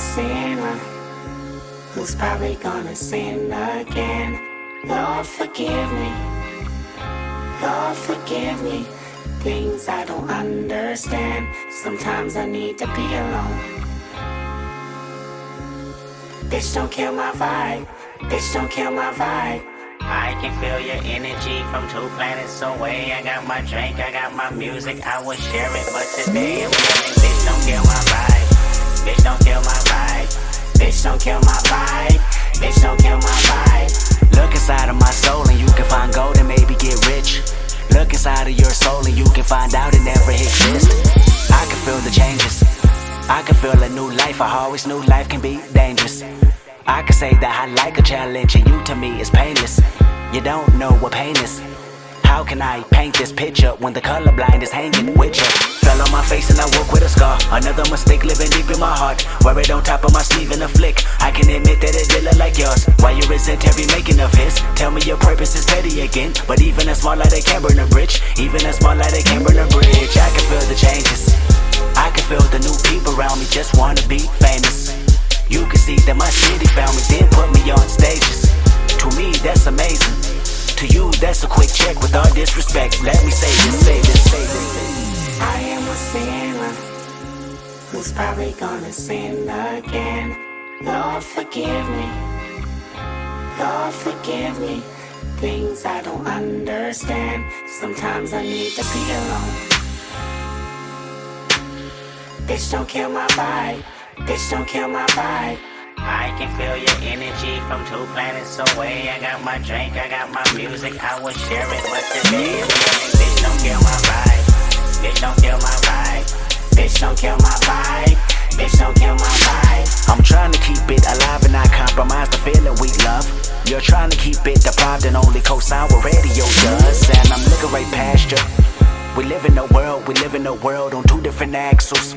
sinner who's probably gonna sin again. Lord, forgive me. Lord, forgive me. Things I don't understand. Sometimes I need to be alone. Bitch, don't kill my vibe. Bitch, don't kill my vibe. I can feel your energy from two planets away. I got my drink, I got my music, I will share it. But today I'm feeling, bitch, don't kill my. Bitch, don't kill my vibe. Bitch, don't kill my vibe. Bitch, don't kill my vibe. Look inside of my soul and you can find gold and maybe get rich. Look inside of your soul and you can find out it never exists. I can feel the changes. I can feel a new life. I always knew life can be dangerous. I can say that I like a challenge and you to me is painless. You don't know what pain is. How can I paint this picture when the colorblind is hanging with you? Fell on my face and I woke with a scar. Another mistake living deep in my heart. Wear it on top of my sleeve in a flick. I can admit that it did look like yours. Why you resent every making of his? Tell me your purpose is petty again. But even a small light, they can burn a bridge. Even a small light, they can burn a bridge. I can feel the changes. I can feel the new people around me just wanna be famous. You can see that my city found me, then put me on stages. To me, that's amazing. To you, that's a quick check with all disrespect. Let me say this, say this, say this. I am a sinner who's probably gonna sin again. Lord, forgive me. Lord, forgive me. Things I don't understand. Sometimes I need to be alone. Bitch, don't kill my vibe. Bitch, don't kill my vibe. I can feel your energy from two planets away. I got my drink, I got my music, I will share it. But today bitch, don't kill my vibe. Bitch, don't kill my vibe. Bitch, don't kill my vibe. Bitch, don't kill my vibe. I'm trying to keep it alive and not compromise the feeling we love. You're trying to keep it deprived and only co-sign what radio does. And I'm looking right past you. We live in a world, we live in a world on two different axles.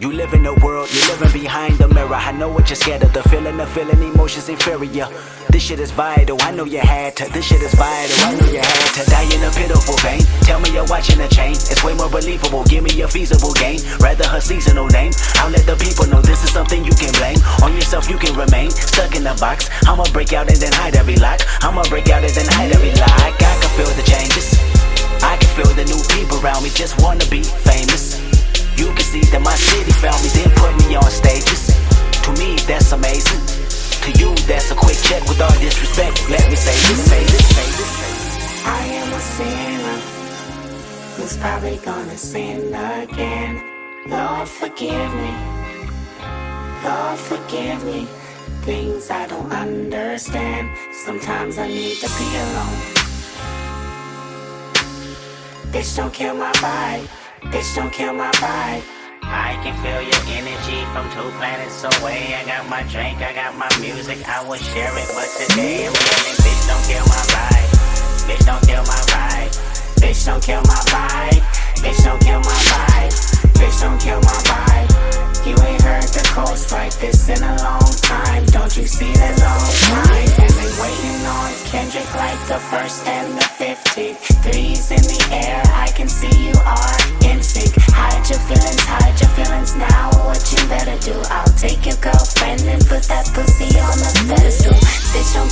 You live in a world, you're living behind the mirror. I know what you're scared of, the feeling, the feeling, emotions inferior. This shit is vital, I know you had to. This shit is vital, I know you had to. Die in a pitiful pain. Tell me you're watching a chain. It's way more believable, give me a feasible game. Rather her seasonal name. I'll let the people know this is something you can blame. On yourself, you can remain stuck in a box. I'ma break out and then hide every lock. I'ma break out and then hide every lock. I can feel the changes. I can feel the new people around me just wanna be famous. You can see that my city found me, then put me on stages. To me, that's amazing. To you, that's a quick check with all disrespect. Let me say this, say this, say this. I am a sinner who's probably gonna sin again. Lord, forgive me. Lord, forgive me. Things I don't understand. Sometimes I need to be alone. Bitch, don't kill my vibe. Bitch, don't kill my vibe. I can feel your energy from two planets away. I got my drink, I got my music, I will share it. But today I'm feeling, bitch, don't kill my vibe. Bitch, don't kill my vibe. Bitch, don't kill my vibe. Bitch, don't kill my vibe. Bitch, don't kill my vibe. You ain't heard the coast like this in a long time. Don't you see the long line? And they waiting on Kendrick like the first and the 15th. Threes in the air, I can see you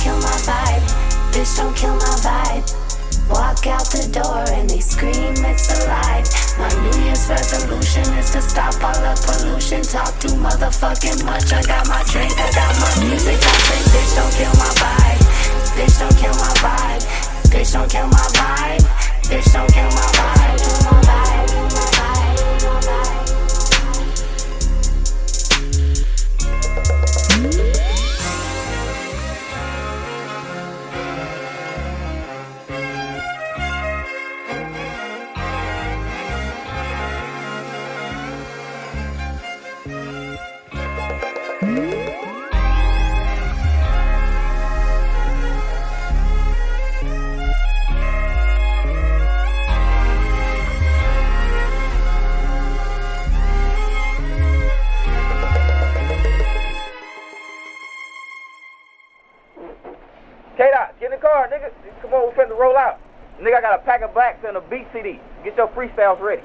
kill my vibe. Bitch, don't kill my vibe. Walk out the door and they scream it's alive. My New Year's resolution is to stop all the pollution. Talk too motherfucking much. I got my drink, I got my music. I say, bitch, don't kill my vibe. Bitch, don't kill my vibe. Bitch, don't kill my vibe. Bitch, don't get in the car, nigga. Come on, we're finna roll out. Nigga, I got a pack of blacks and a beat CD. Get your freestyles ready.